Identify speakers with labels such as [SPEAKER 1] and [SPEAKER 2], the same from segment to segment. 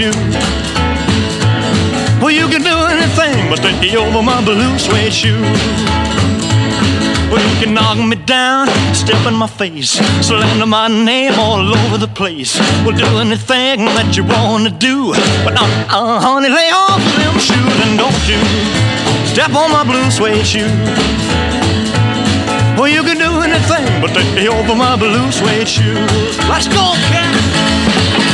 [SPEAKER 1] shoe. Well, you can do anything but take me over my blue suede shoe. Well, you can knock me down, step in my face, slander my name all over the place. Well, do anything that you want to do. But, now, uh, honey, lay off them shoes and don't you step on my blue suede shoe. Well, you can do anything but take me over my blue suede shoes. Let's go, cat!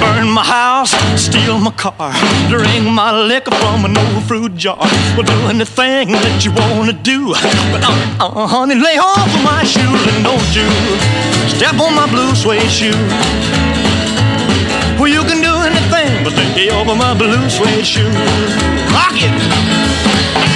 [SPEAKER 1] Burn my house, steal my car, drink my liquor from an old fruit jar. Well, do anything that you wanna do, but uh, uh, honey, lay off of my shoes and don't you step on my blue suede shoe. Well, you can do anything,
[SPEAKER 2] but lay off of my blue suede shoe. Rock it.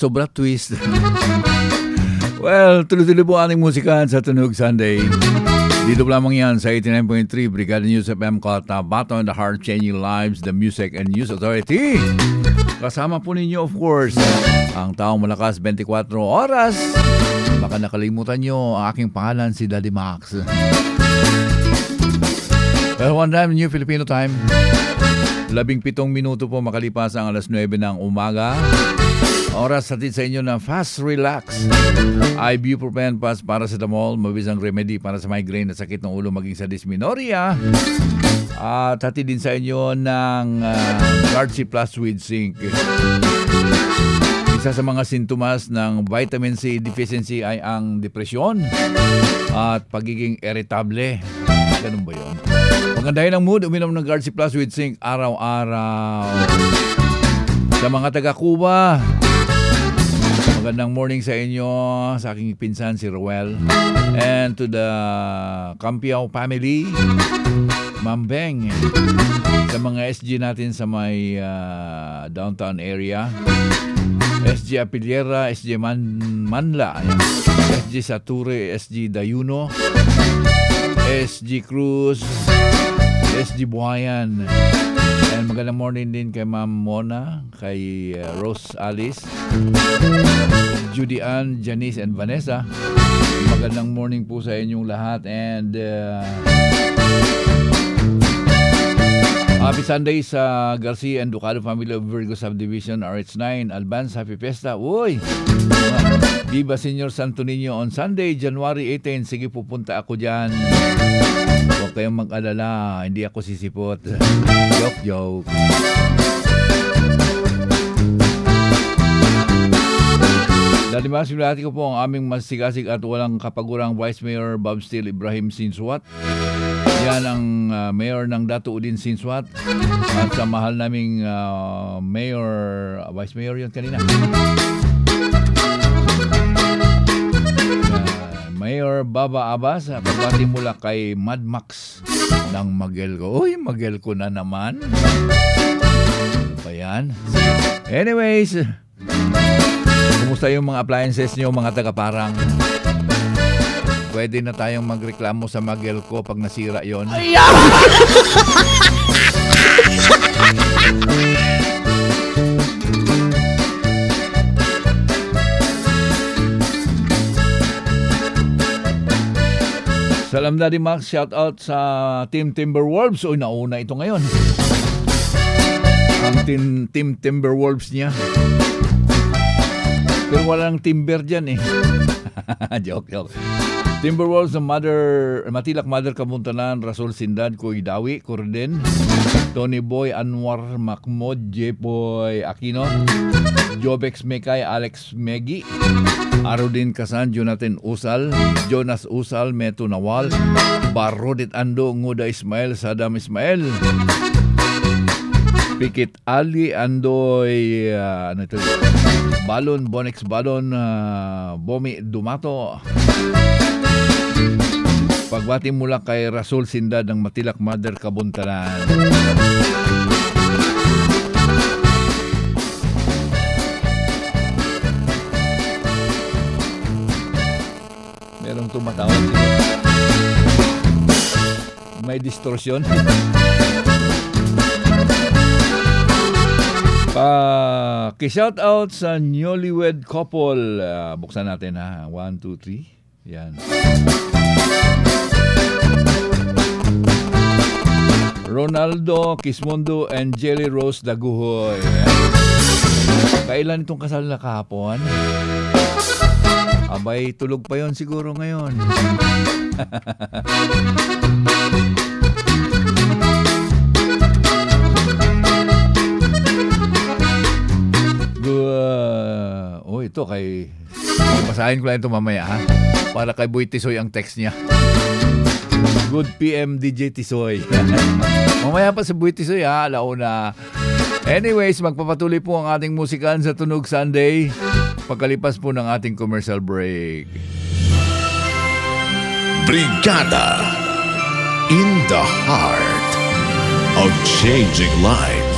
[SPEAKER 3] Isobra twist. well, tuloy-tuloy po ating musikan sa Tunog Sunday. Dito po lamang yan sa 89.3 Brigada News FM Cotabato and the Heart Changing Lives, the Music and News Authority. Kasama po ninyo of course, ang taong malakas 24 oras. Baka nakalimutan nyo ang aking pangalan si Daddy Max. Well, one time, New Filipino time. Labing pitong minuto po makalipas ang alas 9 ng umaga. Oras hatid sa inyo ng Fast Relax. Ibuprofen Pass para sa damol, mabisang remedy para sa migraine at sakit ng ulo maging sa dysmenorrhea. At hatid din sa inyo ng uh, Guardsy Plus with Zinc. Isa sa mga sintomas ng vitamin C deficiency ay ang depresyon at pagiging irritable. Ganun ba yun? Pagandahin ang mood, uminom ng Guardsy Plus with Zinc araw-araw. Sa mga taga-Cuba, magandang morning sa inyo, sa aking pinsan si Roel. And to the Campiao family, Mambeng. Sa mga SG natin sa may ah, downtown area. SG Apiliera, SG Man Manla. SG Sature, SG Dayuno, SG Cruz, SG Buhayan. And magandang morning din kay Ma'am Mona, kay uh, Rose Alice, Judy Ann, Janice, and Vanessa. Magandang morning po sa inyong lahat and uh, Happy Sunday sa Garcia and Ducado family of Virgo Subdivision RH9 Advance Happy Fiesta. Uy! Viva Senior Santo Niño on Sunday, January 18. Sige, pupunta ako dyan. Huwag kayong mag-alala. Hindi ako sisipot. joke, joke. Dalimas, binati ko po ang aming masigasig at walang kapagurang Vice Mayor Bob Steele Ibrahim Sinswat. Yan ang uh, mayor ng Dato Udin Sinswat. At sa mahal naming uh, mayor, uh, vice mayor yun kanina. Uh, mayor Baba Abbas, pagbati mula kay Mad Max ng Magel ko. Uy, Magel ko na naman. Ano ba yan? Anyways, kumusta yung mga appliances nyo, mga taga-parang? Pwede na tayong magreklamo sa Magel ko pag nasira yon. Salam Daddy Max, shout out sa Team Timberwolves. Uy, nauna ito ngayon. Ang team, team Timberwolves niya. Pero walang timber dyan eh. joke, joke. Timberwolves ng Mother, Matilak Mother Kamuntanan, Rasul Sindad, Kuy Dawi, Corden, Tony Boy, Anwar Macmod, Jepoy Aquino, Jobex Mekay, Alex Megi, Arudin Kasan, Jonathan Usal, Jonas Usal, Meto Nawal, Barodit Ando, Nguda Ismail, Sadam Ismail, Pikit Ali, Andoy, uh, ano ito, Balon, Bonex Balon, uh, Bomi Dumato, Pagbati mula kay Rasul Sindad ng Matilak Mother Kabuntanan. Merong tumatawag dito. May distortion. Pa, ki-shout out sa newlywed couple. Ah, buksan natin ha. 1, 2, 3. Yan. Ronaldo Kismundo and Jelly Rose Daguhoy. Kailan itong kasal na kahapon? Abay, tulog pa yon siguro ngayon. Uh, oh, ito kay... Basahin ko lang ito mamaya ha. Para kay Boy Tisoy ang text niya. Good PM DJ Tisoy. mamaya pa si Boy Tisoy ha, alauna. Anyways, magpapatuloy po ang ating musikan sa Tunog Sunday. Pagkalipas po ng ating commercial break.
[SPEAKER 4] Brigada in the heart of changing lives.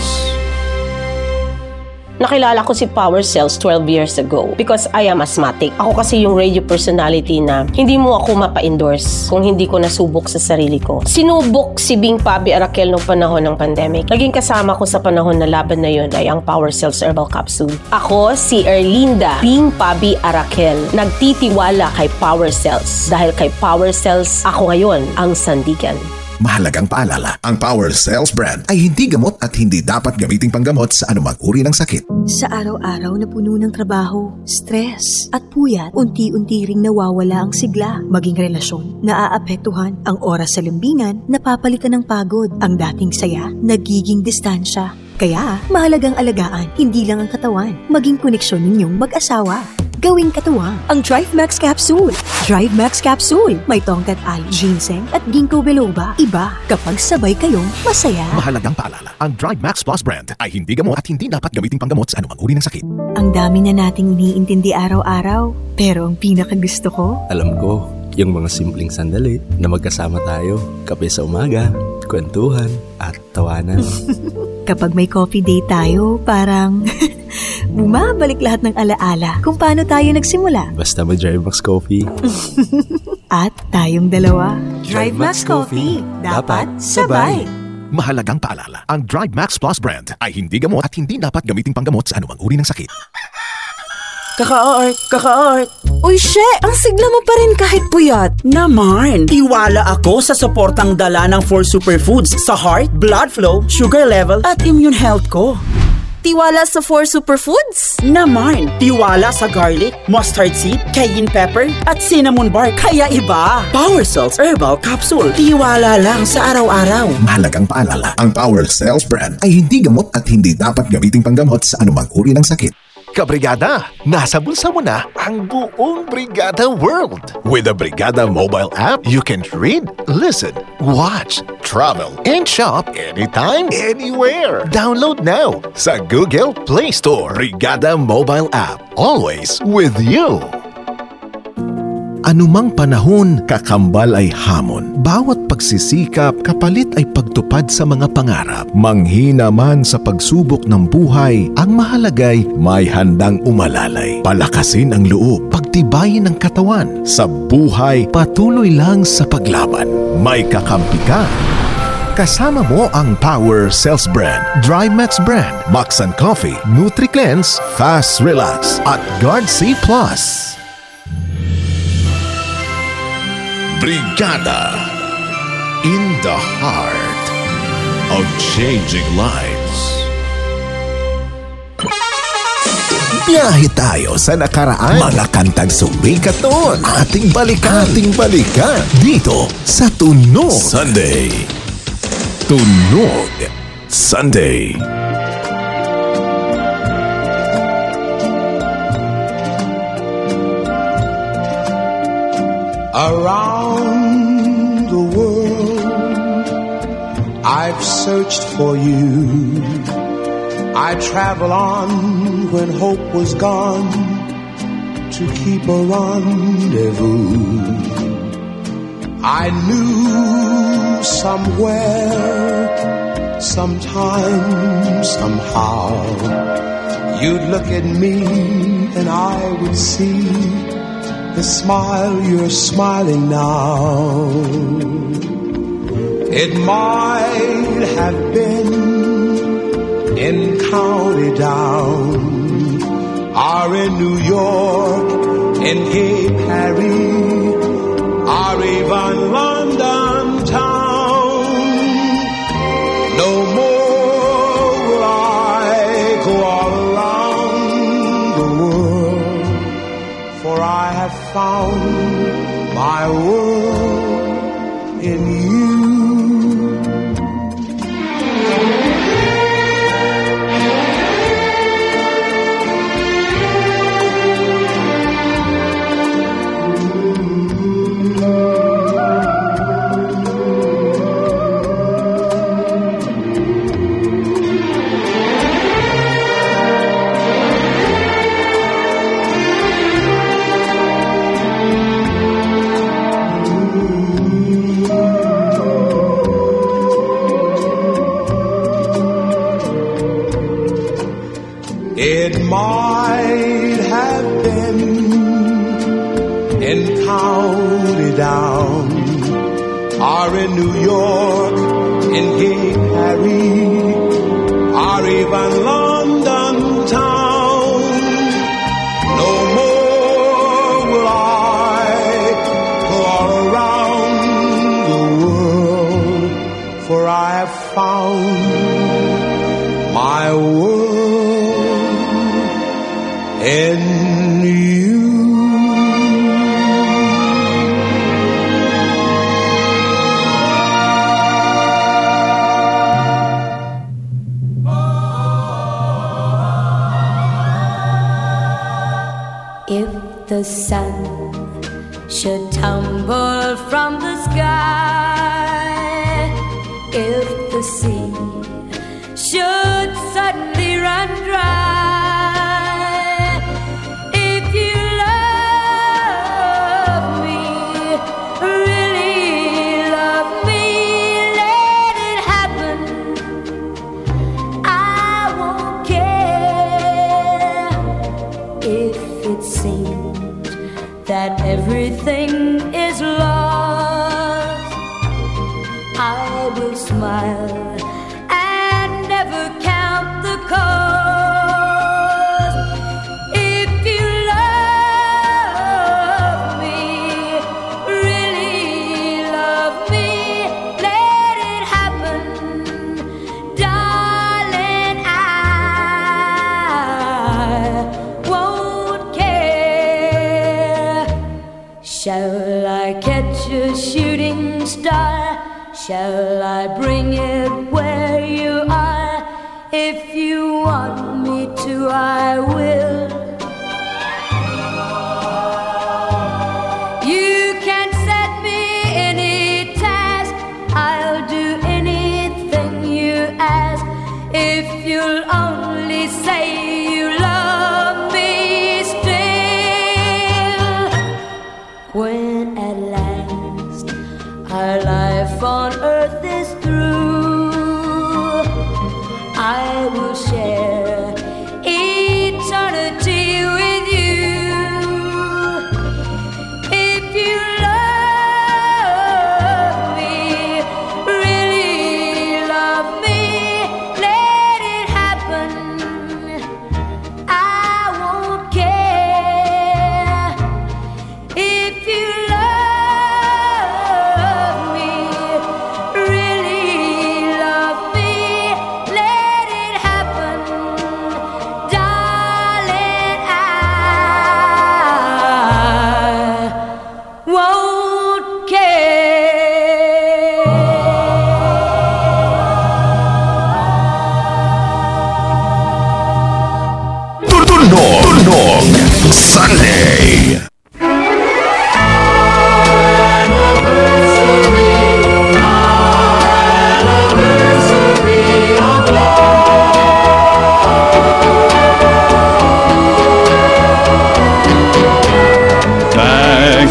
[SPEAKER 5] Nakilala ko si Power Cells 12 years ago because I am asthmatic. Ako kasi yung radio personality na hindi mo ako mapa-endorse kung hindi ko nasubok sa sarili ko. Sinubok si Bing Pabi Arakel noong panahon ng pandemic. Naging kasama ko sa panahon na laban na yun ay ang Power Cells Herbal Capsule. Ako si Erlinda Bing Pabi Arakel. Nagtitiwala kay Power Cells. Dahil kay Power Cells, ako ngayon ang sandigan.
[SPEAKER 4] Mahalagang paalala, ang Power Cells brand ay hindi gamot at hindi dapat gamiting panggamot sa anumang uri ng sakit.
[SPEAKER 6] Sa araw-araw na puno ng trabaho, stress, at puyat, unti-unti ring nawawala ang sigla, maging relasyon, naaapektuhan ang oras sa lambingan, napapalitan ng pagod, ang dating saya, nagiging distansya. Kaya, mahalagang alagaan, hindi lang ang katawan, maging koneksyon ninyong mag-asawa. Gawing katuwang ang Drive Max Capsule. Drive Max Capsule. May tongkat ali, ginseng at ginkgo biloba. Iba kapag sabay kayong masaya.
[SPEAKER 4] Mahalagang paalala, ang Drive Max Plus brand ay hindi gamot at hindi dapat gamiting panggamot sa anumang uri ng sakit.
[SPEAKER 6] Ang dami na nating iniintindi araw-araw. Pero ang pinakagusto ko,
[SPEAKER 7] Alam ko, yung mga simpleng sandali na magkasama tayo, kape sa umaga, kwentuhan, at tawanan.
[SPEAKER 6] kapag may coffee date tayo, parang bumabalik lahat ng alaala kung paano tayo nagsimula.
[SPEAKER 7] Basta may Drive Max Coffee.
[SPEAKER 6] At tayong dalawa, Drive Max Coffee. Dapat sabay.
[SPEAKER 4] Mahalagang paalala, ang Drive Max Plus brand ay hindi gamot at hindi dapat gamiting panggamot sa anumang uri ng sakit.
[SPEAKER 8] Kaka-art, kaka-art.
[SPEAKER 9] Uy, she, ang sigla mo pa rin kahit puyat.
[SPEAKER 8] Naman, tiwala ako sa suportang dala ng 4 Superfoods sa heart, blood flow, sugar level, at immune health ko.
[SPEAKER 9] Tiwala sa 4 Superfoods?
[SPEAKER 8] Naman, tiwala sa garlic, mustard seed, cayenne pepper, at cinnamon bark. Kaya iba. Power Salts Herbal Capsule. Tiwala lang sa araw-araw.
[SPEAKER 4] Mahalagang paalala, ang Power Cells brand ay hindi gamot at hindi dapat gamiting panggamot sa anumang uri ng sakit. Kabrigada, nasa bulsa mo na ang buong Brigada World. With the Brigada mobile app, you can read, listen, watch, travel, and shop anytime, anywhere. Download now sa Google Play Store. Brigada mobile app, always with you. Anumang panahon, kakambal ay hamon. Bawat pagsisikap, kapalit ay pagtupad sa mga pangarap. Manghina man sa pagsubok ng buhay, ang mahalagay may handang umalalay. Palakasin ang loob, pagtibayin ang katawan. Sa buhay, patuloy lang sa paglaban. May kakampi ka. Kasama mo ang Power Cells Brand, Dry Max Brand, Max and Coffee, NutriCleanse, Fast Relax, at Guard C+. Plus. Brigada in the heart of changing lives. Biyahe tayo sa nakaraan. Mga kantang sumikat noon. Ating balikan. Ating balikan. Dito sa Tunog Sunday. Tunog Sunday.
[SPEAKER 10] Around the world, I've searched for you. I travel on when hope was gone to keep a rendezvous. I knew somewhere, sometime, somehow, you'd look at me and I would see the smile you're smiling now. It might have been in County Down, or in New York, in Gay Paris, or even London I would. York,
[SPEAKER 11] and he seemed that everything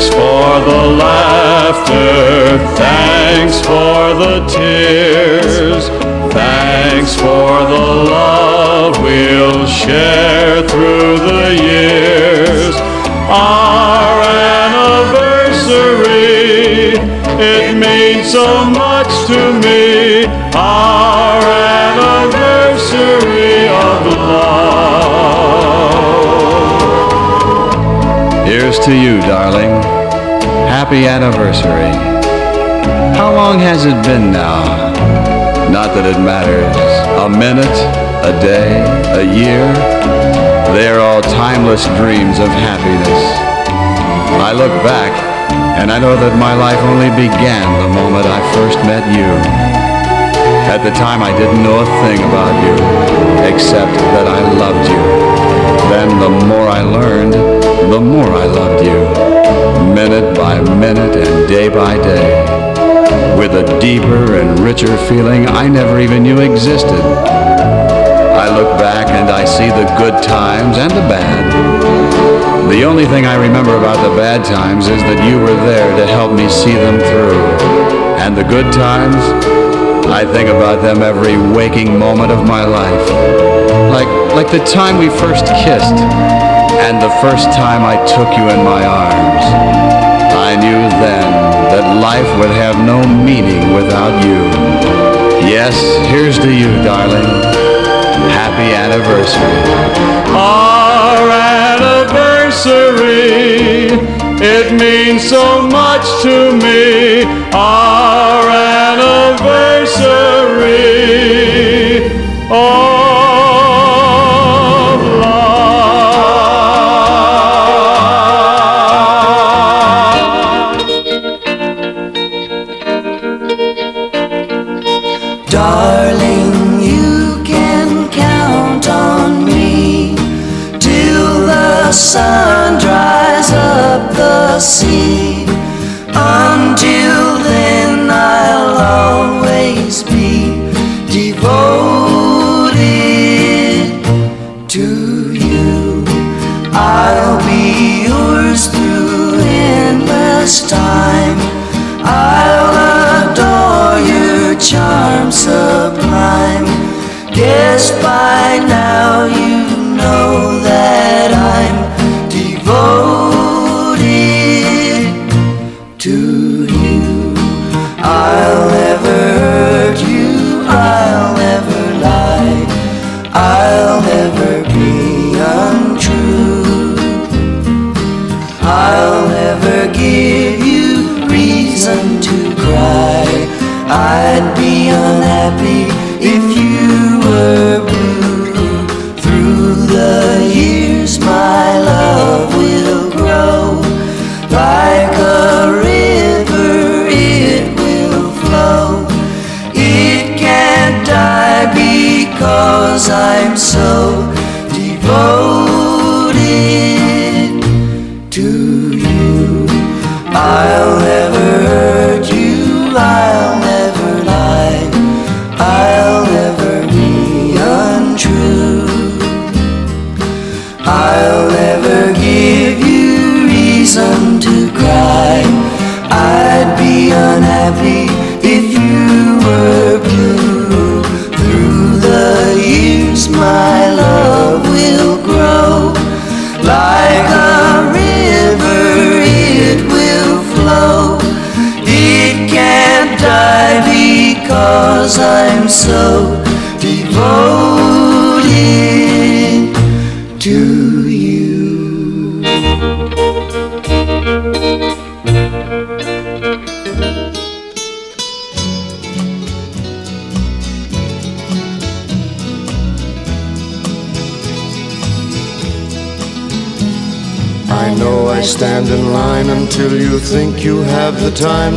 [SPEAKER 12] Thanks for the laughter, thanks for the tears, thanks for the love we'll share through the years. Our anniversary, it means so much to me. Our anniversary of love.
[SPEAKER 13] Here's to you, darling. Happy anniversary. How long has it been now? Not that it matters. A minute, a day, a year. They're all timeless dreams of happiness. I look back and I know that my life only began the moment I first met you. At the time, I didn't know a thing about you, except that I loved you. Then, the more I learned, the more I loved you, minute by minute and day by day, with a deeper and richer feeling I never even knew existed. I look back and I see the good times and the bad. The only thing I remember about the bad times is that you were there to help me see them through. And the good times, I think about them every waking moment of my life. Like, like the time we first kissed and the first time I took you in my arms. I knew then that life would have no meaning without you. Yes, here's to you, darling. Happy anniversary.
[SPEAKER 12] Our anniversary, it means so much to me. Our anniversary of
[SPEAKER 14] assim.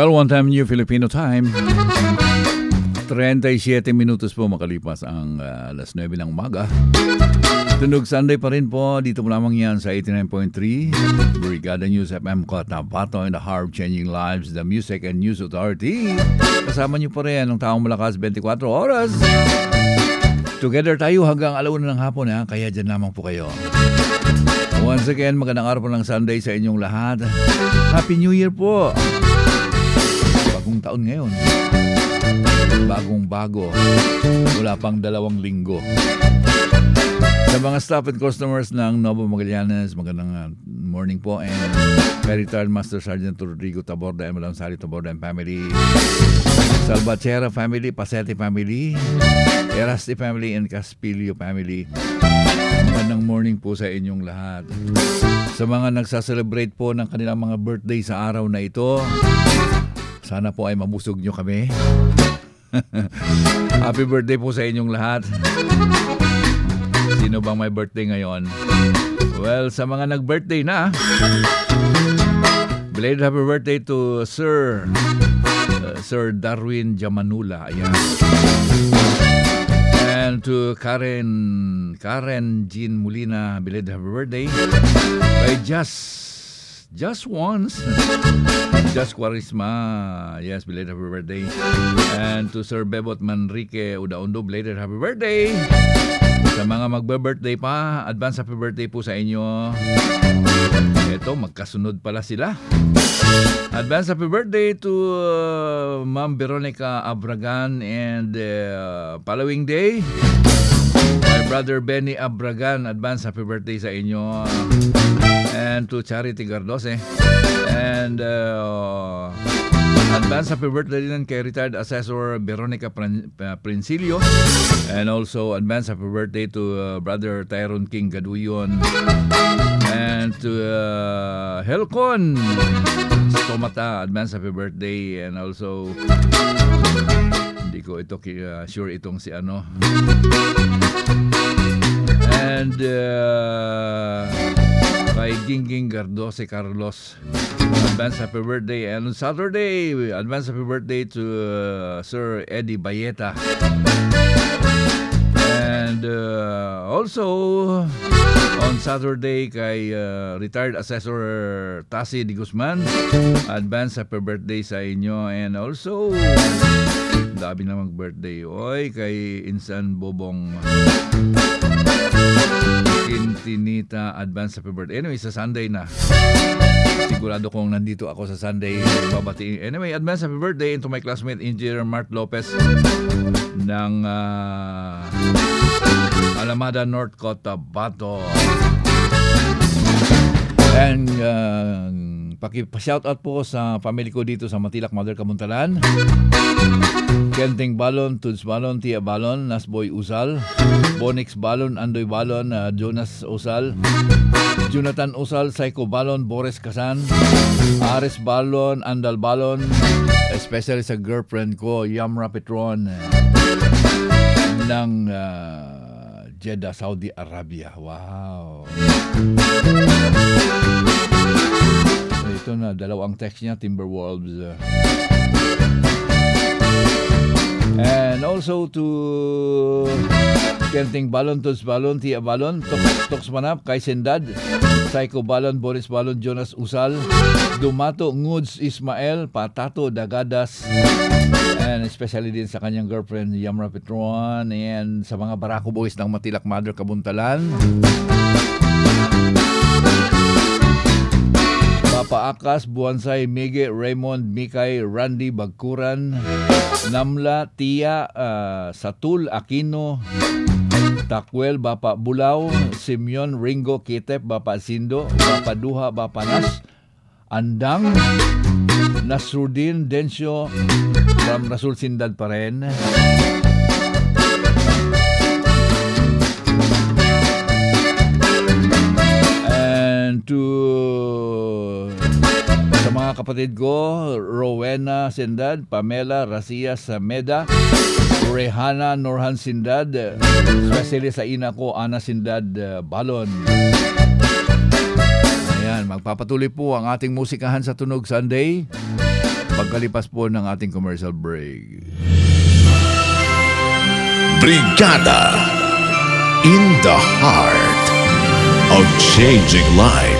[SPEAKER 3] Well, one time new Filipino time. 37 minutos po makalipas ang uh, alas 9 ng umaga. Tunog Sunday pa rin po. Dito mo lamang yan sa 89.3 Brigada News FM Cotabato in the heart changing lives, the music and news authority. Kasama niyo pa rin ang taong malakas 24 oras. Together tayo hanggang alauna ng hapon ha, kaya dyan lamang po kayo. Once again, magandang araw po ng Sunday sa inyong lahat. Happy New Year po! Bagong taon ngayon. Bagong bago. Wala pang dalawang linggo. Sa mga staff and customers ng Novo Magallanes, magandang uh, morning po and kay retired Master Sergeant Rodrigo Taborda and Madam Sally Taborda and family. Salvatierra family, Pasete family, Erasti family and Caspilio family. Magandang morning po sa inyong lahat. Sa mga nagsaselebrate po ng kanilang mga birthday sa araw na ito, sana po ay mabusog nyo kami. Happy birthday po sa inyong lahat. Sino bang may birthday ngayon? Well, sa mga nag-birthday na, belated happy birthday to Sir uh, Sir Darwin Jamanula. Ayan. And to Karen Karen Jean Molina, belated happy birthday. Kay Just Just once. Just Quarisma. Yes, belated happy birthday. And to Sir Bebot Manrique Udaondo, belated happy birthday. Sa mga magbe-birthday pa, advance happy birthday po sa inyo. Ito, magkasunod pala sila. Advance happy birthday to uh, Ma'am Veronica Abragan and uh, following day, my brother Benny Abragan. Advance happy birthday sa inyo. And to Charity Gardose. And uh, advance happy birthday din kay retired assessor Veronica Prin- Princilio. And also advance happy birthday to uh, brother Tyrone King Gaduyon. And to uh, Helcon Stomata, advance happy birthday. And also hindi ko ito uh, sure itong si ano. And uh, kay Gingging Gardose Carlos. Advance happy birthday. And on Saturday, advance happy birthday to uh, Sir Eddie Bayeta. And uh, also, on Saturday kay uh, retired assessor Tasi Di Guzman. Advance happy birthday sa inyo. And also, dami na mag-birthday. Oy, kay Insan Bobong Quintinita advance happy birthday. Anyway, sa Sunday na. Sigurado kong nandito ako sa Sunday babatiin. Anyway, advance happy birthday into my classmate Engineer Mart Lopez ng ah, Alamada North Cotabato. And uh, paki-shoutout po sa family ko dito sa Matilak, Mother Kamuntalan. Kenting Balon, Tuds Balon, Tia Balon, Nasboy Usal, Bonix Balon, Andoy Balon, uh, Jonas Usal, Jonathan Usal, Psycho Balon, Boris Kasan, Ares Balon, Andal Balon, especially sa girlfriend ko, Yamra Petron, ng uh, Jeddah, Saudi Arabia. Wow! Ito na, dalawang text niya, Timberwolves. uh. And also to Kenting Balon, Tuts Balon, Tia Balon, Toks, Manap, Kay Sendad, Psycho Balon, Boris Balon, Jonas Usal, Dumato, Nguds Ismael, Patato, Dagadas, and especially din sa kanyang girlfriend, Yamra Petron, and sa mga Barako Boys ng Matilak Mother Kabuntalan. Papa Akas, Buansay, Mige, Raymond, Mikay, Randy, Bagkuran, Namla, Tia, ah, Satul, Aquino, Takwel, Bapa Bulaw, Simeon, Ringo, Kitep, Bapa Sindo, Bapa Duha, Bapa Nas, Andang, Nasrudin, Densyo, from Rasul Sindad pa rin. And to mga kapatid ko, Rowena Sindad, Pamela Racia Sameda, Rehana Norhan Sindad, especially sa ina ko, Ana Sindad uh, Balon. Ayan, magpapatuloy po ang ating musikahan sa Tunog Sunday pagkalipas po ng ating commercial break.
[SPEAKER 4] Brigada in the heart of changing lives.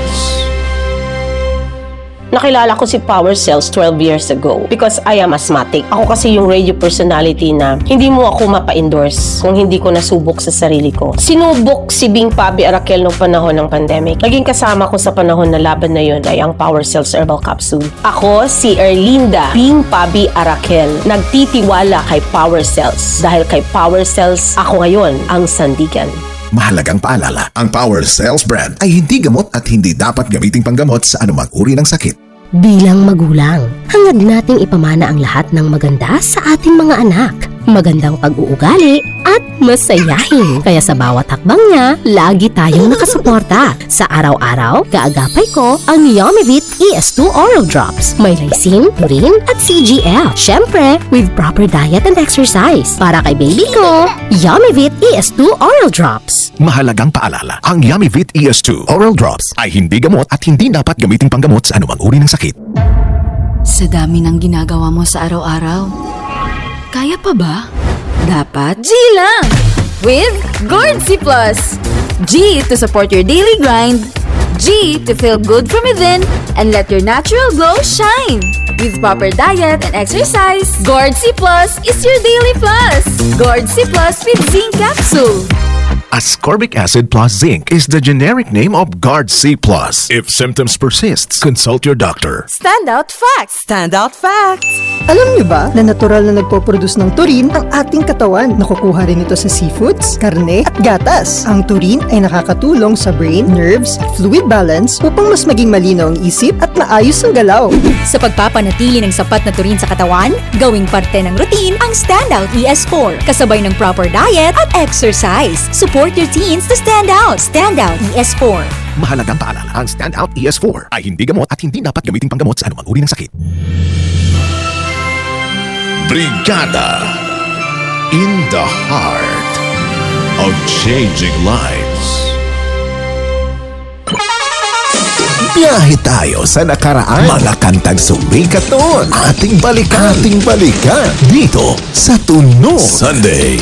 [SPEAKER 5] Nakilala ko si Power Cells 12 years ago because I am asthmatic. Ako kasi yung radio personality na hindi mo ako mapa-endorse kung hindi ko nasubok sa sarili ko. Sinubok si Bing Pabi Arakel noong panahon ng pandemic. Naging kasama ko sa panahon na laban na yun ay ang Power Cells Herbal Capsule. Ako si Erlinda Bing Pabi Arakel. Nagtitiwala kay Power Cells dahil kay Power Cells ako ngayon ang sandigan.
[SPEAKER 4] Mahalagang paalala, ang Power Cells brand ay hindi gamot at hindi dapat gamiting panggamot sa anumang uri ng sakit.
[SPEAKER 15] Bilang magulang, hangad nating ipamana ang lahat ng maganda sa ating mga anak. Magandang pag-uugali, at masayahin. Kaya sa bawat hakbang niya, lagi tayong nakasuporta. Sa araw-araw, kaagapay ko ang Yummy ES2 Oral Drops. May lysine, purin, at CGL. Syempre, with proper diet and exercise. Para kay baby ko, Yummy ES2 Oral Drops.
[SPEAKER 4] Mahalagang paalala, ang Yummy-Vit ES2 Oral Drops ay hindi gamot at hindi dapat gamitin panggamot sa anumang uri ng sakit.
[SPEAKER 9] Sa dami ng ginagawa mo sa araw-araw, kaya pa ba? Dapat G lang! With Gourd C+. G to support your daily grind. G to feel good from within and let your natural glow shine. With proper diet and exercise, Gourd C Plus is your daily plus. Gourd C Plus with zinc capsule.
[SPEAKER 4] Ascorbic acid plus zinc is the generic name of Guard C+. If symptoms persist, consult your doctor.
[SPEAKER 16] Standout facts!
[SPEAKER 17] Standout facts!
[SPEAKER 18] Alam niyo ba na natural na nagpo-produce ng turin ang ating katawan? Nakukuha rin ito sa seafoods, karne at gatas. Ang turin ay nakakatulong sa brain, nerves, fluid balance upang mas maging malinaw ang isip at maayos ang galaw.
[SPEAKER 19] Sa pagpapanatili ng sapat na turin sa katawan, gawing parte ng routine ang Standout ES4 kasabay ng proper diet at exercise. Support your teens to stand out. Standout ES4.
[SPEAKER 4] Mahalagang paalala, ang Standout ES4 ay hindi gamot at hindi dapat gamitin panggamot sa anumang uri ng sakit. Brigada in the heart of changing lives. Biyahe tayo sa nakaraan. Mga kantang sumikat noon. Ating balikan. Ating balikan. Dito sa Tunog. Sunday.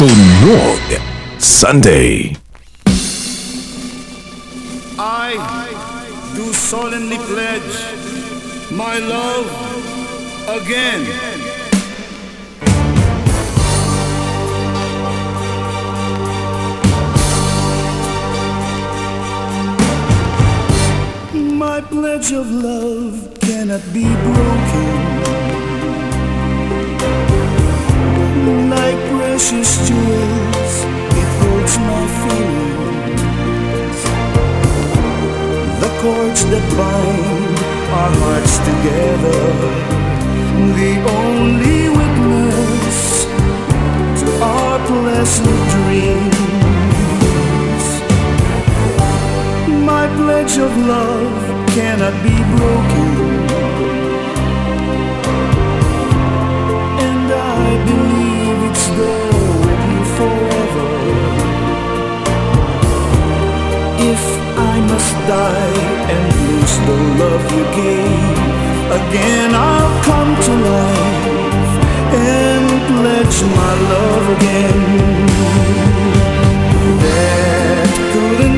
[SPEAKER 4] Tunog. Sunday.
[SPEAKER 10] I do solemnly pledge my love again. My pledge of love cannot be broken. Like precious jewels, it my feelings. The cords that bind our hearts together, the only witness to our pleasant dreams. My pledge of love cannot be broken. And I believe it's there die and lose the love you gave, again I'll come to life and pledge my love again. That couldn't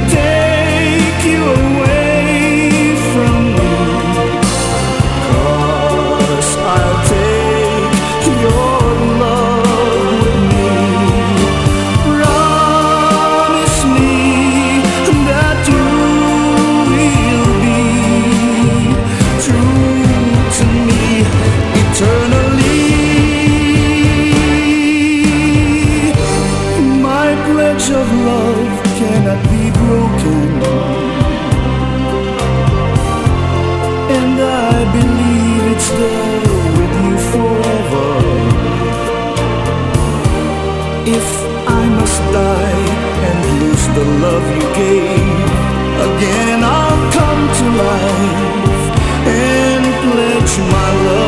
[SPEAKER 10] If I must die and lose the love you gave, again I'll come to life and pledge my love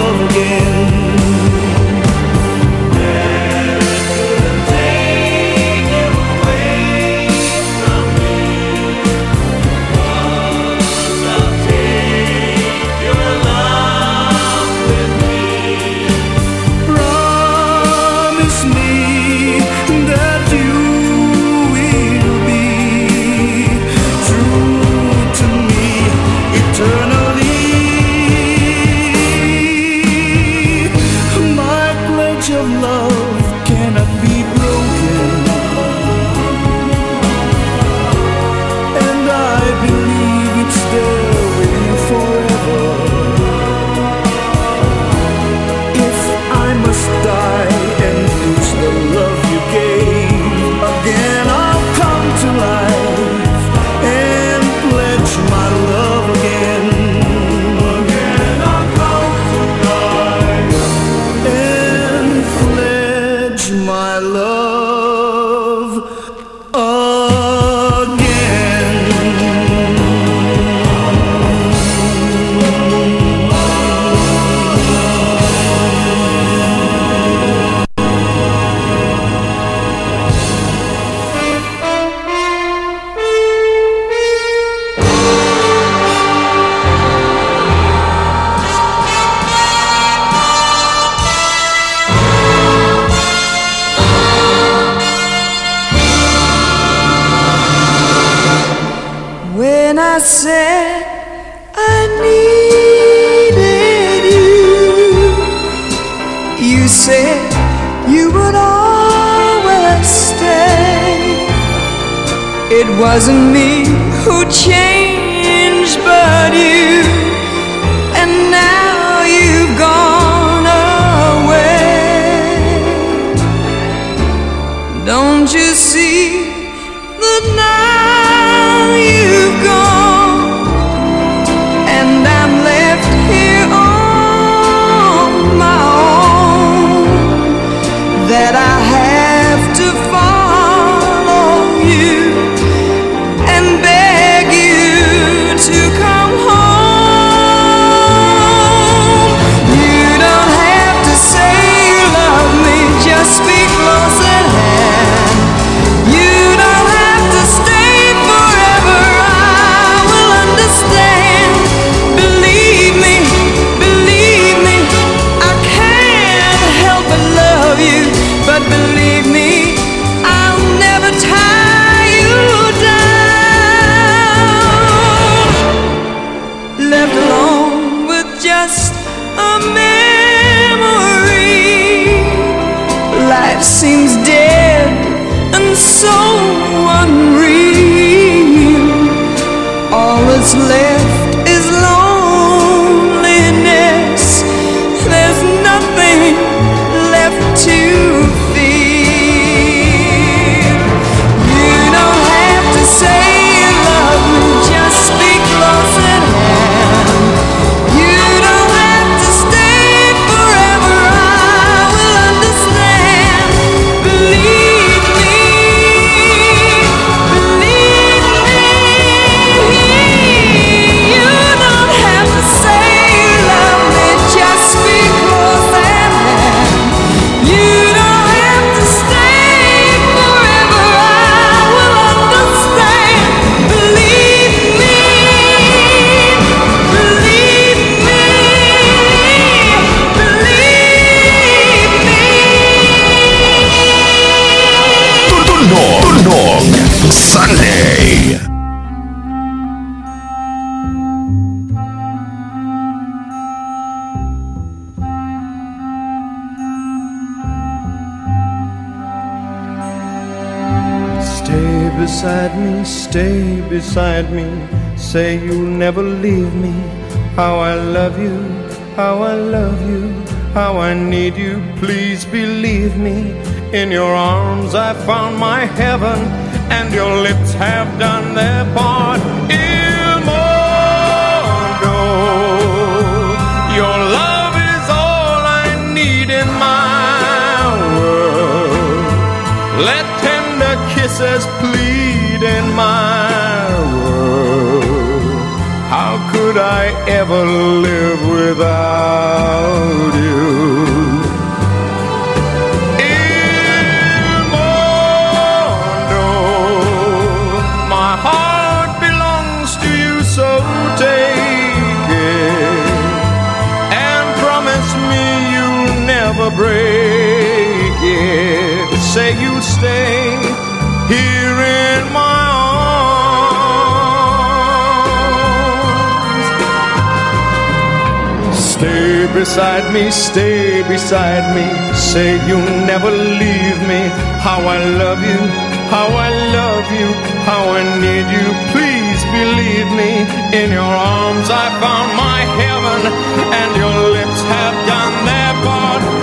[SPEAKER 20] at me, say
[SPEAKER 21] you'll never leave me. How I love you, how I love you, how I need you, please believe me. In your arms I found my heaven, and your lips have done their part. Il mondo, your love is all I need in my world. Let tender kisses please could I ever live without beside me, stay beside me. Say you'll never leave me. How I love you, how I love you, how I need you. Please believe me. In your arms I found my heaven, and your lips have done their part.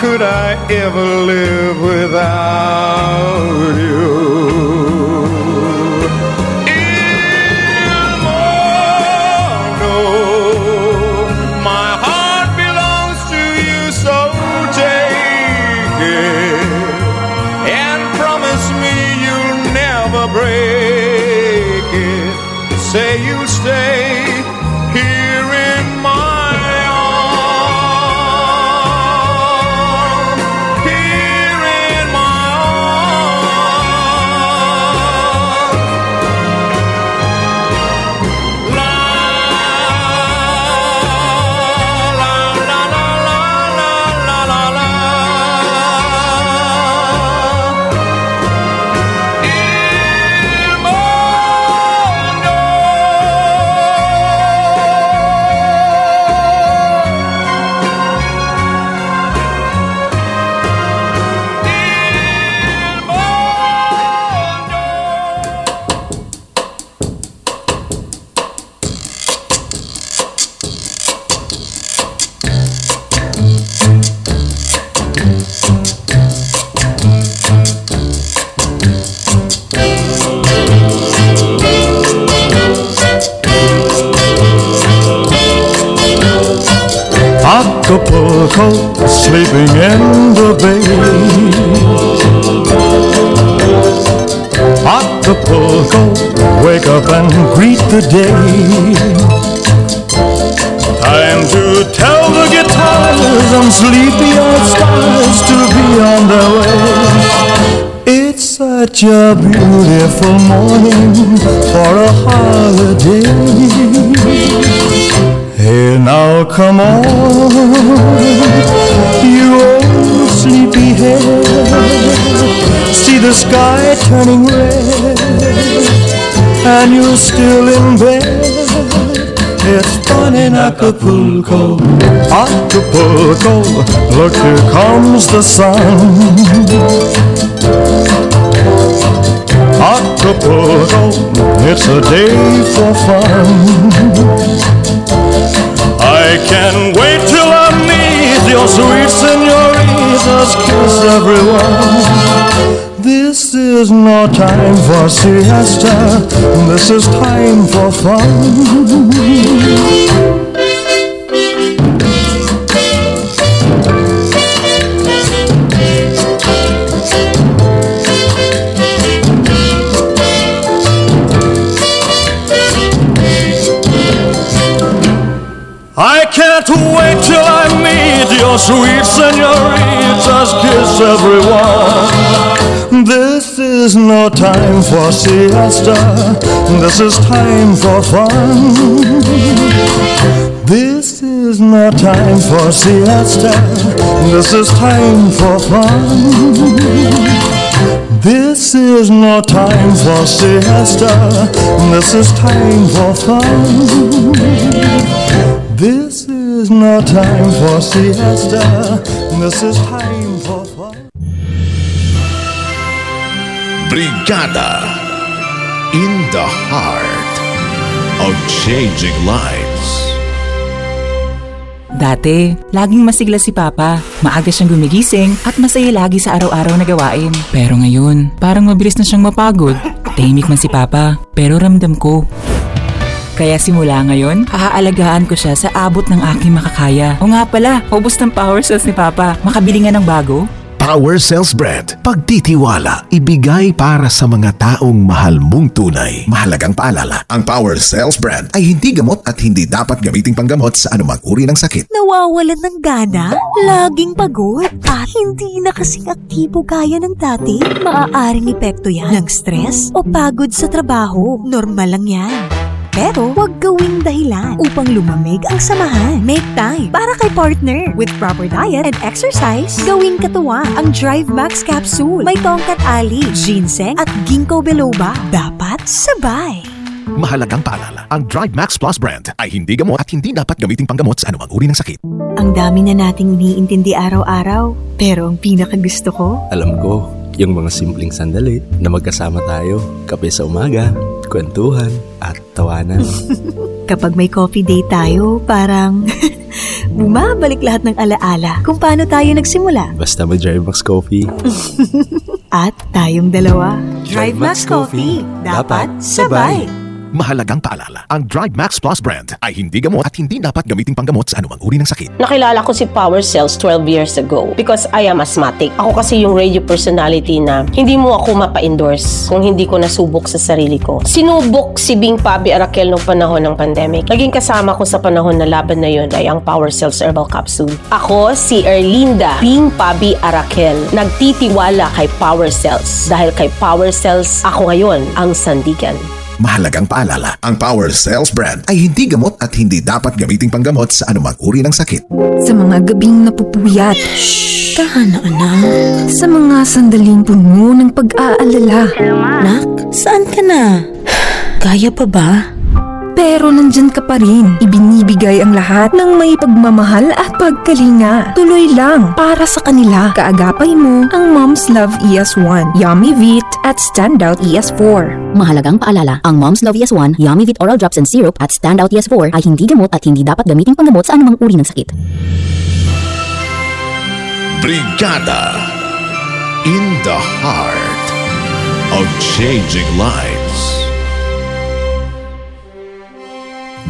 [SPEAKER 21] could I ever live without you?
[SPEAKER 22] Such a beautiful morning for a holiday. Hey, now come on, you old sleepyhead. See the sky turning red, and you're still in bed. It's fun in Acapulco, Acapulco. Look, here comes the sun. Acapulco, it's a day for fun. I can't wait till I meet your sweet senoritas, kiss everyone. This is no time for siesta, this is time for fun. Meet your sweet senoritas, kiss everyone. This is no time for siesta, this is time for fun. This is no time for siesta, this is time for fun. This is no time for siesta, this is time for fun. This is no time for siesta. This is time for fun.
[SPEAKER 4] Brigada in the heart of changing lives.
[SPEAKER 23] Dati, laging masigla si Papa. Maaga siyang gumigising at masaya lagi sa araw-araw na gawain. Pero ngayon, parang mabilis na siyang mapagod. Tahimik man si Papa, pero ramdam ko. Kaya simula ngayon, aalagaan ko siya sa abot ng aking makakaya. O nga pala, ubos ng power cells ni Papa. Makabili nga ng bago?
[SPEAKER 4] Power Cells Brand. Pagtitiwala, ibigay para sa mga taong mahal mong tunay. Mahalagang paalala, ang Power Cells Brand ay hindi gamot at hindi dapat gamiting panggamot sa anumang uri ng sakit.
[SPEAKER 6] Nawawalan ng gana, laging pagod, at hindi na kasing aktibo gaya ng dati. Maaaring epekto yan ng stress o pagod sa trabaho. Normal lang yan. Pero huwag gawing dahilan upang lumamig ang samahan. Make time para kay partner. With proper diet and exercise, gawing katuwa ang Drive Max Capsule. May tongkat ali, ginseng at ginkgo biloba. Dapat sabay.
[SPEAKER 4] Mahalagang paalala, ang Drive Max Plus brand ay hindi gamot at hindi dapat gamiting panggamot sa anumang uri ng sakit.
[SPEAKER 6] Ang dami na nating iniintindi araw-araw. Pero ang pinakagusto ko,
[SPEAKER 7] Alam ko, yung mga simpleng sandali na magkasama tayo, kape sa umaga, kwentuhan, at tawanan.
[SPEAKER 6] kapag may coffee date tayo, parang bumabalik lahat ng alaala kung paano tayo nagsimula.
[SPEAKER 7] Basta may Drive Max Coffee.
[SPEAKER 6] At tayong dalawa. Drive Max Coffee. Dapat sabay.
[SPEAKER 4] Mahalagang paalala, ang Drive Max Plus brand ay hindi gamot at hindi dapat gamiting panggamot sa anumang uri ng sakit.
[SPEAKER 5] Nakilala ko si Power Cells 12 years ago because I am asthmatic. Ako kasi yung radio personality na hindi mo ako mapa-endorse kung hindi ko nasubok sa sarili ko. Sinubok si Bing Pabi Arakel nung panahon ng pandemic. Naging kasama ko sa panahon na laban na yun ay ang Power Cells Herbal Capsule. Ako si Erlinda Bing Pabi Arakel. Nagtitiwala kay Power Cells dahil kay Power Cells ako ngayon ang sandigan.
[SPEAKER 4] Mahalagang paalala, ang Power Cells brand ay hindi gamot at hindi dapat gamiting panggamot sa anumang uri ng sakit.
[SPEAKER 24] Sa mga gabing napupuyat. Shhh! Tahan na, anak. Sa mga sandaling puno ng pag-aalala. Nak, saan ka na? Kaya pa ba? Pero nandyan ka pa rin. Ibinibigay ang lahat ng may pagmamahal at pagkalinga. Tuloy lang para sa kanila. Kaagapay mo ang Mom's Love ES1, Yummy Vit at Standout ES4.
[SPEAKER 15] Mahalagang paalala, ang Mom's Love ES1, Yummy Vit Oral Drops and Syrup at Standout ES4 ay hindi gamot at hindi dapat gamiting panggamot sa anumang uri ng sakit.
[SPEAKER 4] Brigada in the heart of changing lives.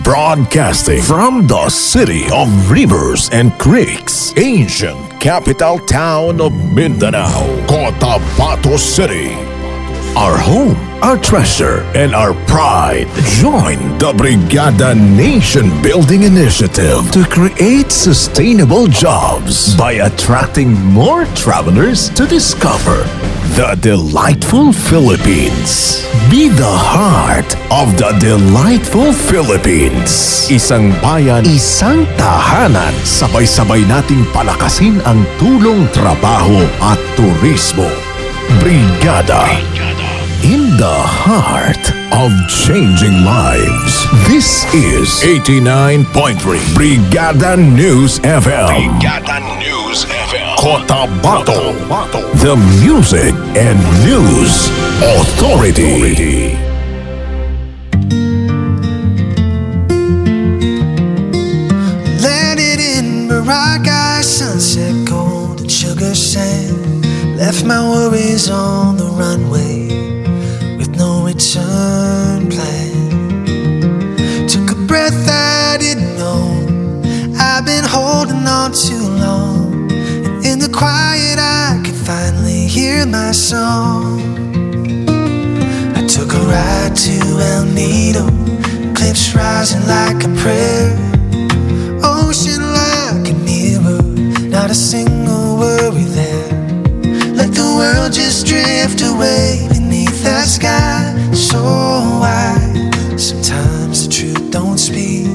[SPEAKER 25] Broadcasting from the city of rivers and creeks, ancient capital town of Mindanao, Cotabato City. Our home, our treasure, and our pride. Join the Brigada Nation Building Initiative to create sustainable jobs by attracting more travelers to discover the delightful Philippines. Be the heart of the delightful Philippines. Isang bayan, isang tahanan. Sabay-sabay nating palakasin ang tulong trabaho at turismo. Brigada. In the heart of changing lives. This is 89.3 Brigada News FM. Brigada News FM. Cotabato. The Music and News Authority.
[SPEAKER 26] Landed Left my worries on the runway with no return plan. Took a breath I didn't know I've been holding on too long. And in the quiet, I could finally hear my song. I took a ride to El Nido, cliffs rising like a prayer. Ocean like a mirror, not a single world just drift away beneath that sky so wide. Sometimes the truth don't speak,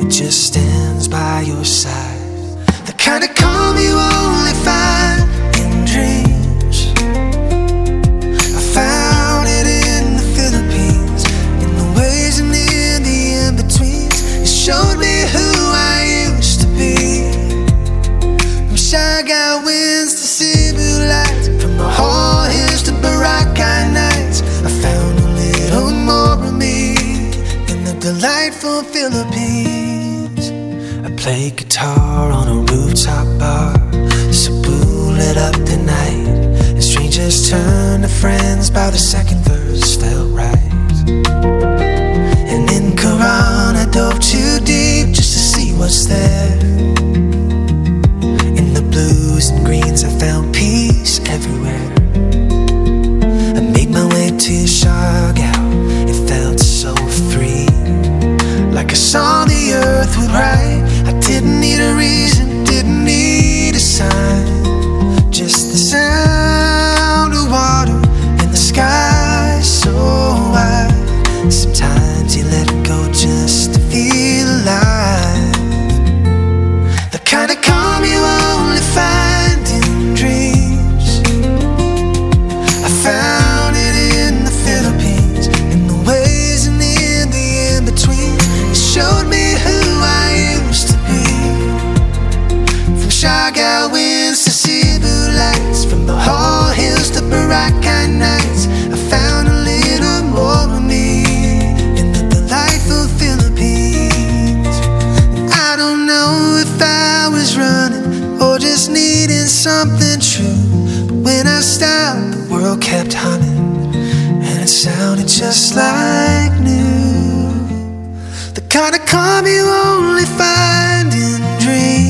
[SPEAKER 26] it just stands by your side. Philippines. I play guitar on a rooftop bar, Cebu lit up the night, and strangers turn to friends by the second verse felt right. And in Quran, I dove too deep just to see what's there. Kind of calm you only find in dreams.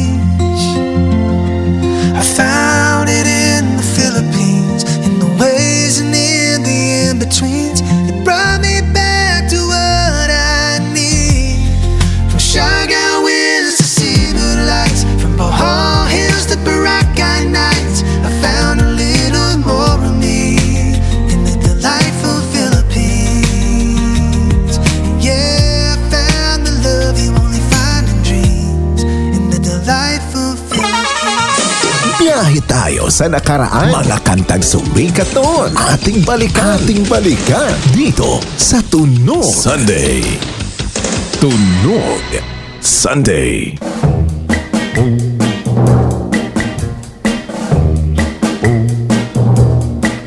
[SPEAKER 25] Sa nakaraan. Mga kantang sumikat noon. Ating balikan. Ating balikan. Dito sa Tunog Sunday. Tunog Sunday.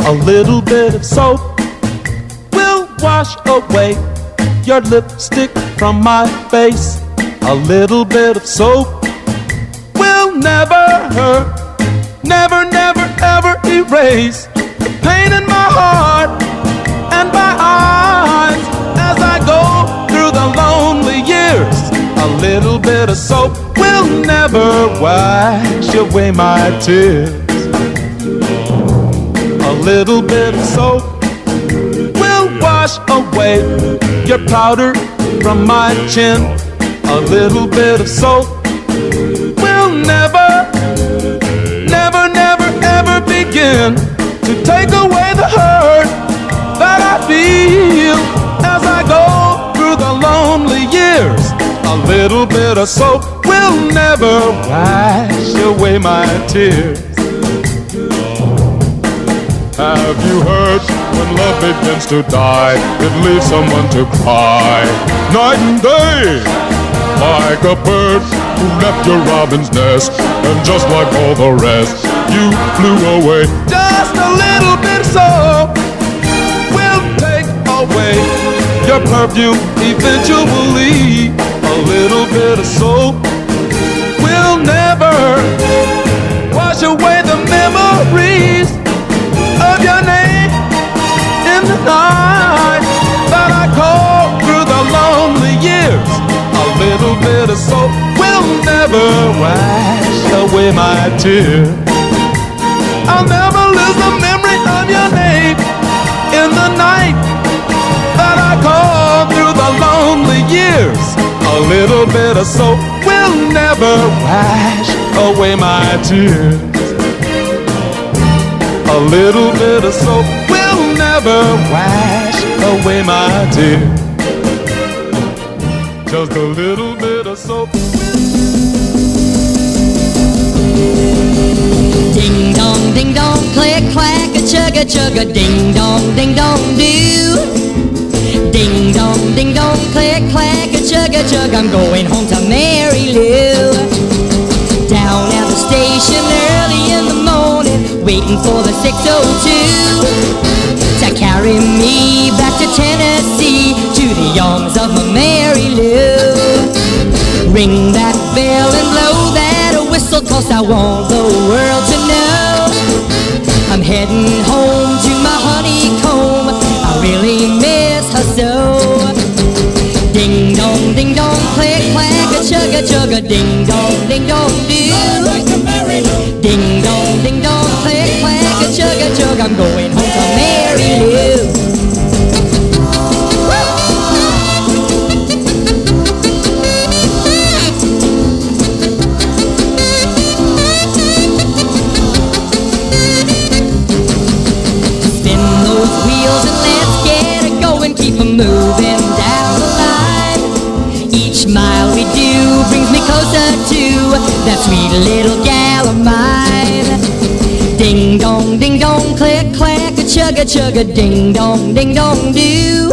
[SPEAKER 21] A little bit of soap will wash away your lipstick from my face. A little bit of soap will never hurt, never, never, ever erase the pain in my heart and my eyes as I go through the lonely years. A little bit of soap will never wash away my tears. A little bit of soap will wash away your powder from my chin. A little bit of soap begin to take away the hurt that I feel as I go through the lonely years. A little bit of soap will never wash away my tears. Have you heard when love begins to die, it leaves someone to cry night and day? Like a bird who left your robin's nest, and just like all the rest, you flew away. Just a little bit soap will take away your perfume eventually. A little bit of soap will never wash away the memories my tears. I'll never lose the memory of your name in the night that I call through the lonely years. A little bit of soap will never wash away my tears. A little bit of soap will never wash away my tears. Just a little bit of soap.
[SPEAKER 27] Ding dong, ding dong, click clack, a chug a chug a ding dong, ding dong do. Ding dong, ding dong, click clack, a chug a chug, I'm going home to Mary Lou. Down at the station early in the morning, waiting for the 602 to carry me back to Tennessee to the arms of my Mary Lou. Ring that bell and blow cause I want the world to know. I'm heading home to my honeycomb. I really miss her so. Ding dong, ding dong, click clack, a chug a chug a ding dong, ding dong do. Ding dong, ding dong, click clack, a chug a chug. I'm going home to Mary Lou. That sweet little gal of mine. Ding dong, ding dong, click clack, a chug a chug ding dong, ding dong do.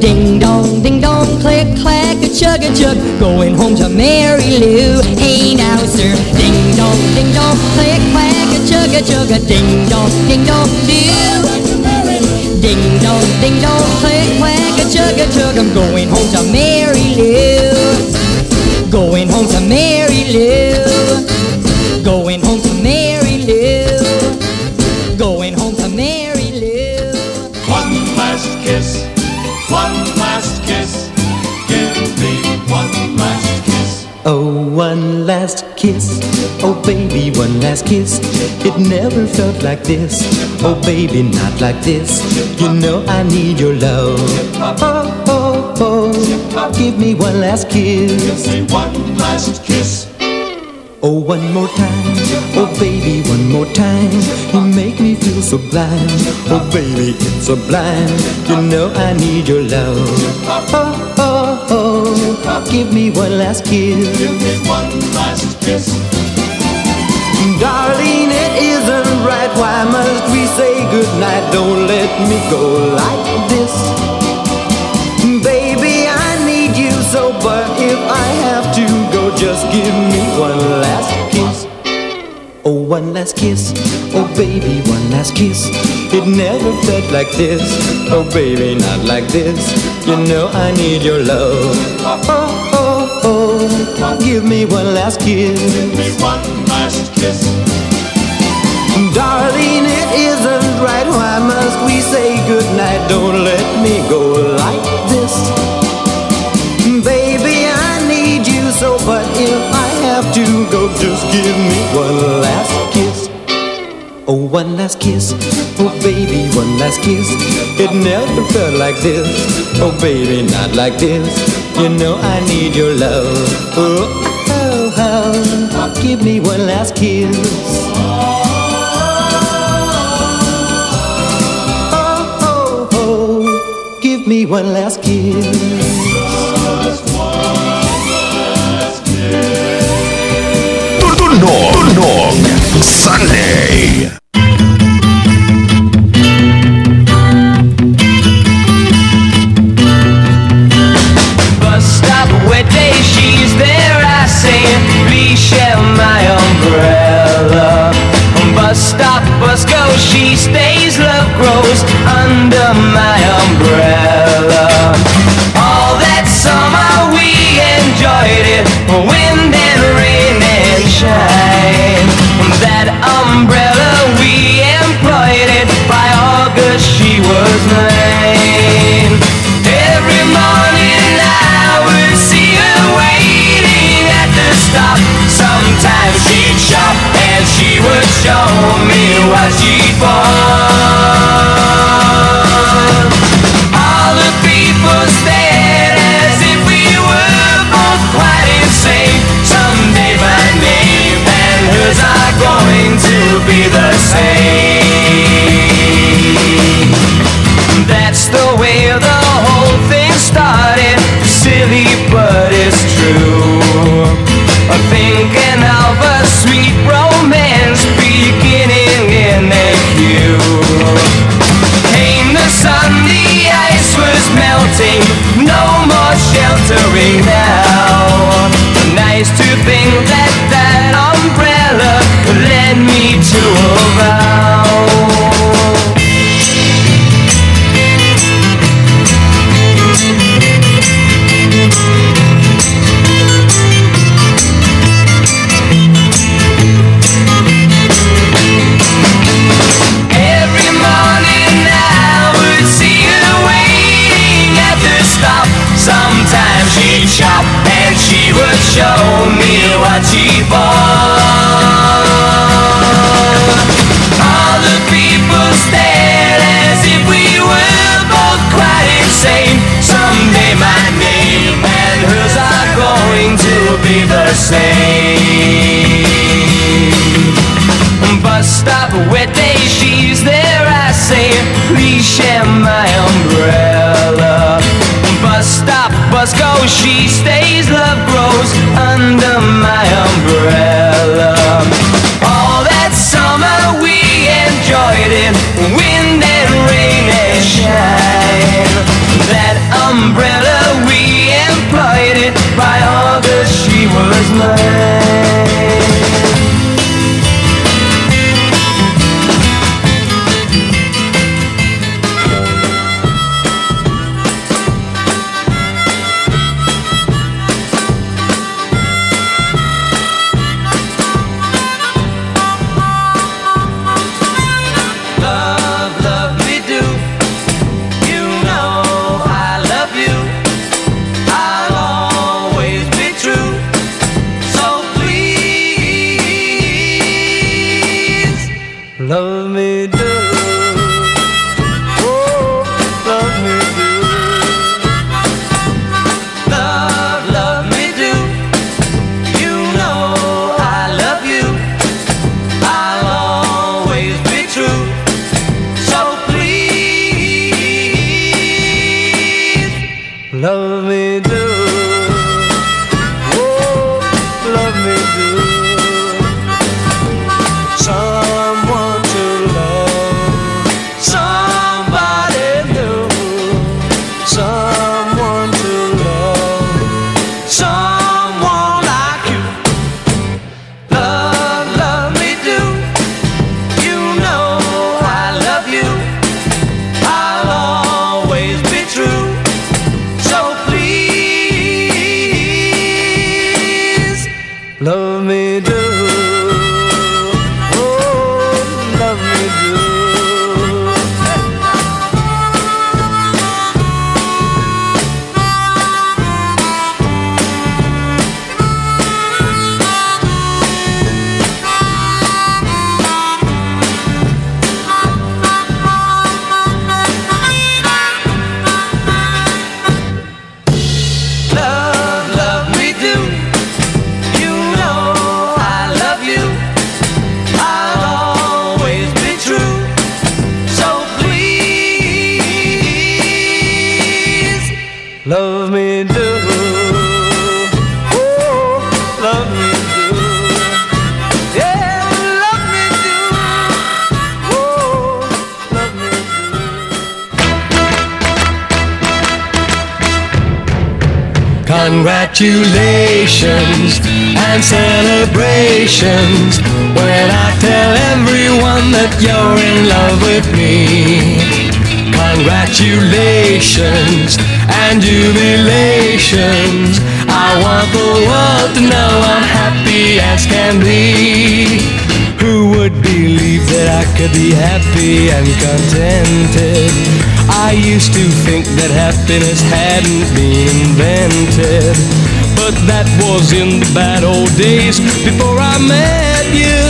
[SPEAKER 27] Ding dong, ding dong, click clack, a chug a chug, going home to Mary Lou. Hey now, sir. Ding dong, ding dong, click clack, a chug a chug ding dong, ding dong do. Ding dong, ding dong, click clack, a chug a chug, I'm going home to Mary Lou.
[SPEAKER 10] Last kiss.
[SPEAKER 28] Oh, baby, one last kiss. It never felt like this. Oh, baby, not like this. You know I need your love. Oh, oh, oh. Give me one last kiss.
[SPEAKER 10] One last kiss.
[SPEAKER 28] Oh, one more time. Oh, baby, one more time. You make me feel so blind. Oh, baby, it's sublime. You know I need your love. Oh, oh. Give me one last kiss.
[SPEAKER 10] Give me one last kiss.
[SPEAKER 28] Darling, it isn't right. Why must we say goodnight? Don't let me go like this. Baby, I need you so, but if I have to go, just give me one last kiss. Oh, one last kiss. Oh, baby, one last kiss. It never felt like this. Oh, baby, not like this. You know I need your love. Oh, oh, oh. Give me one last kiss.
[SPEAKER 10] Give me one last kiss.
[SPEAKER 28] Darling, it isn't right. Why must we say goodnight? Don't let me go like give me one last kiss. Oh, one last kiss. Oh, baby, one last kiss. It never felt like this. Oh, baby, not like this. You know I need your love. Oh, oh, oh. give me one last kiss. Oh, oh, oh. give me one last kiss.
[SPEAKER 25] Sunday.
[SPEAKER 29] Bus stop, wet day, she's there. I say, please share my umbrella. Bus stop, bus go, she stays. Love grows under my. what she found. All the people stared as if we were both quite insane. My name and hers are going to be the same. Love me do. Oh, love me do. Yeah, love me do. Oh, love me do.
[SPEAKER 14] Congratulations and celebrations when I tell everyone that you're in love with me. Congratulations and jubilations. I want the world to know I'm happy as can be. Who would believe that I could be happy and contented? I used to think that happiness hadn't been invented. But that was in the bad old days before I met you.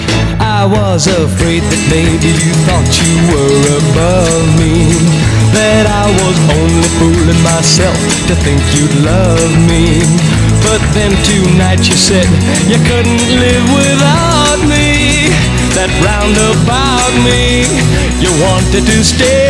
[SPEAKER 14] I was afraid that maybe you thought you were above me. That I was only fooling myself to think you'd love me. But then tonight you said you couldn't live without me. That round about me, you wanted to stay.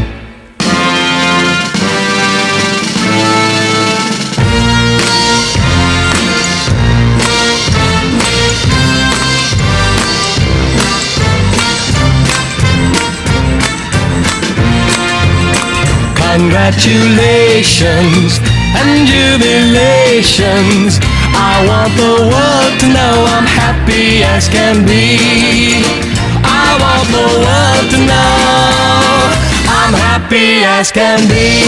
[SPEAKER 14] Congratulations and jubilations. I want the world to know I'm happy as can be. I want the world to know I'm happy as can be.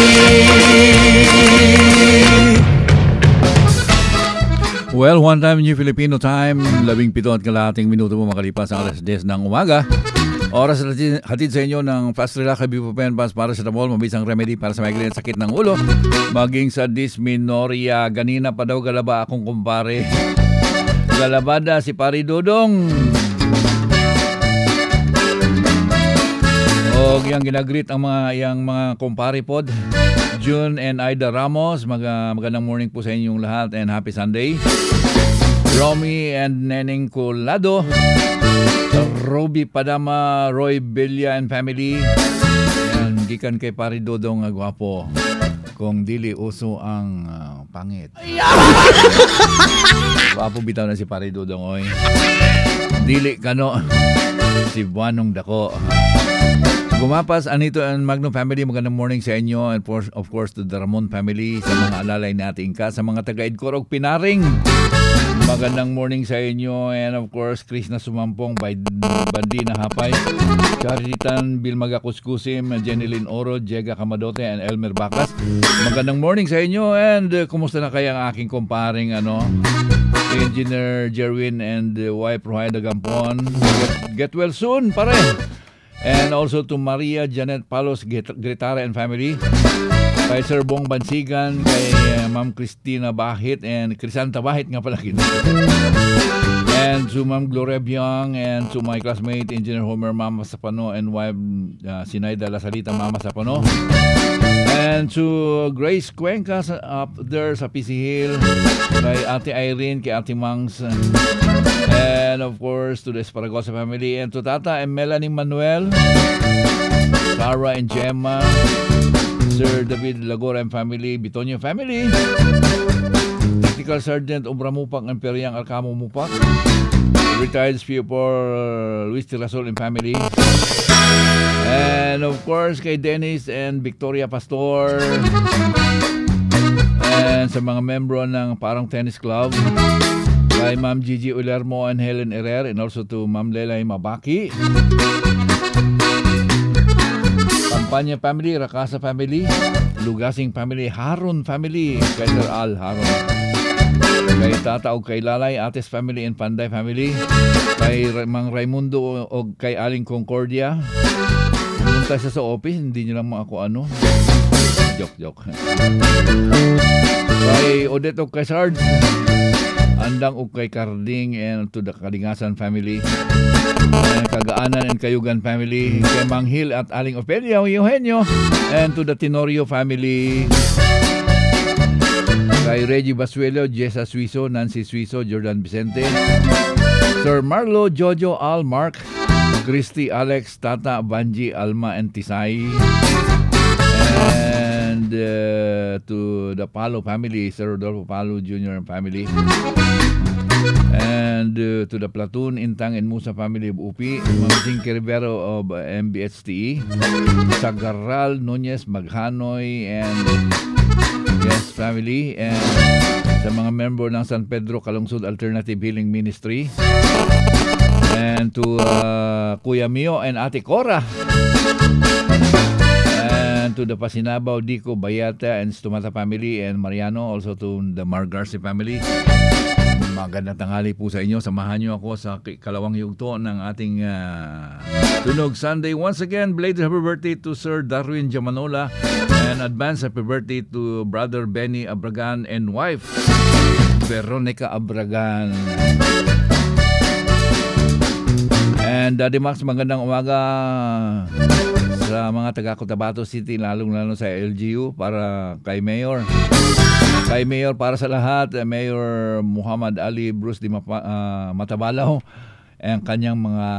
[SPEAKER 3] Well, one time New Filipino time, labing pito at kalahating minuto mo makalipas ang alas 10 ng umaga. Oras na hatid- sa inyo ng Fast Relax Ibuprofen Plus para sa tamol, mabisang remedy para sa migraine at sakit ng ulo. Maging sa dysmenorrhea, ganina pa daw galaba akong kumpare. Galabada si Pari Dodong. O yung ginagreet ang mga yang mga kumpare pod. June and Ida Ramos, mag, magandang morning po sa inyong lahat and happy Sunday. Romy and Neneng Colado. Roby Padama, Roy Belia and family. Yan, gikan kay Pari Dodong nga gwapo. Kung dili uso ang ah, pangit. Gwapo bitaw na si Pari Dodong oy. Dili kano si Buanong Dako. Gumapas Anito and Magno family, magandang morning sa inyo and for, of course to the Ramon family, sa mga alalay natin ka, sa mga taga-Idcorog Pinaring. Magandang morning sa inyo and of course Chris na sumampong by Bandi na Hapay, Charitan Bilmaga Kuskusim, Jeneline Oro, Jega Kamadote and Elmer Bacas. Magandang morning sa inyo and uh, kumusta na kaya ang aking kumparing ano, Engineer Jerwin and uh, wife Rohayda Gampon. Get, get well soon, pare. And also to Maria Janet Palos Gret- Gretara and family. Kay Sir Bong Bansigan, kay uh, Ma'am Christina Bahit and Crisanta Bahit nga pala kin. And to Ma'am Gloria Biang and to my classmate Engineer Homer Mama Sapano and wife uh, Sinaida Lasalita Mama Sapano. And to Grace Cuenca up there sa PC Hill, kay Ate Irene, kay Ate Mangs, and of course to the Esparagosa family, and to Tata and Melanie Manuel, Sarah and Gemma, Sir David Lagora and family, Bitonio family, Technical Sergeant Ubramupang and Periang Arcamo Mupak, retired for Luis Tirasol and family, and of course kay Dennis and Victoria Pastor, and sa mga membro ng Parang Tennis Club, kay Ma'am Gigi Ulermo and Helen Herrera, and also to Ma'am Lelay Mabaki, Pampanya family, Rakasa family, Lugasing family, Harun family, kay Sir Al Harun. Kay Tata o kay Lalay, Ates family and Panday family. Kay Mang Raimundo o kay Aling Concordia. Pumunta siya sa office, hindi niyo lang ako ano. Joke, joke. Kay Odette o kay Sarge. Andang o kay Carding and to the Kalingasan family. And Kagaanan and Kayugan family. Kay Manghil at Aling Ofelia, Eugenio. And to the Tenorio family. Kay Reggie Basuelo, Jessa Suizo, Nancy Suizo, Jordan Vicente. Sir Marlo, Jojo, Al, Mark, Christy, Alex, Tata, Banji, Alma, and Tisay. And uh, to the Palo family, Sir Rodolfo Palo Jr. and family. And uh, to the platoon, Intang and Musa family of UPI, Jinky Rivero of uh, MBHTE, Sagaral, Nunez, Maghanoy, and Yes, family. And sa mga member ng San Pedro Kalungsod Alternative Healing Ministry. And to uh, Kuya Mio and Ate Cora. To the Pasinabaw, Dico, Bayata, and Stumata family, and Mariano, also to the Margarci family. Magandang tanghali po sa inyo. Samahan niyo ako sa kalawang yugto ng ating ah, Tunog Sunday. Once again, belated happy birthday to Sir Darwin Jamanola and advance happy birthday to Brother Benny Abragan and wife Veronica Abragan. And Daddy Max, magandang umaga sa mga taga Cotabato City, lalong-lalo sa LGU para kay Mayor. Kay Mayor para sa lahat, eh, Mayor Muhammad Ali Bruce Di Mapa- ah, Matabalaw, ang kanyang mga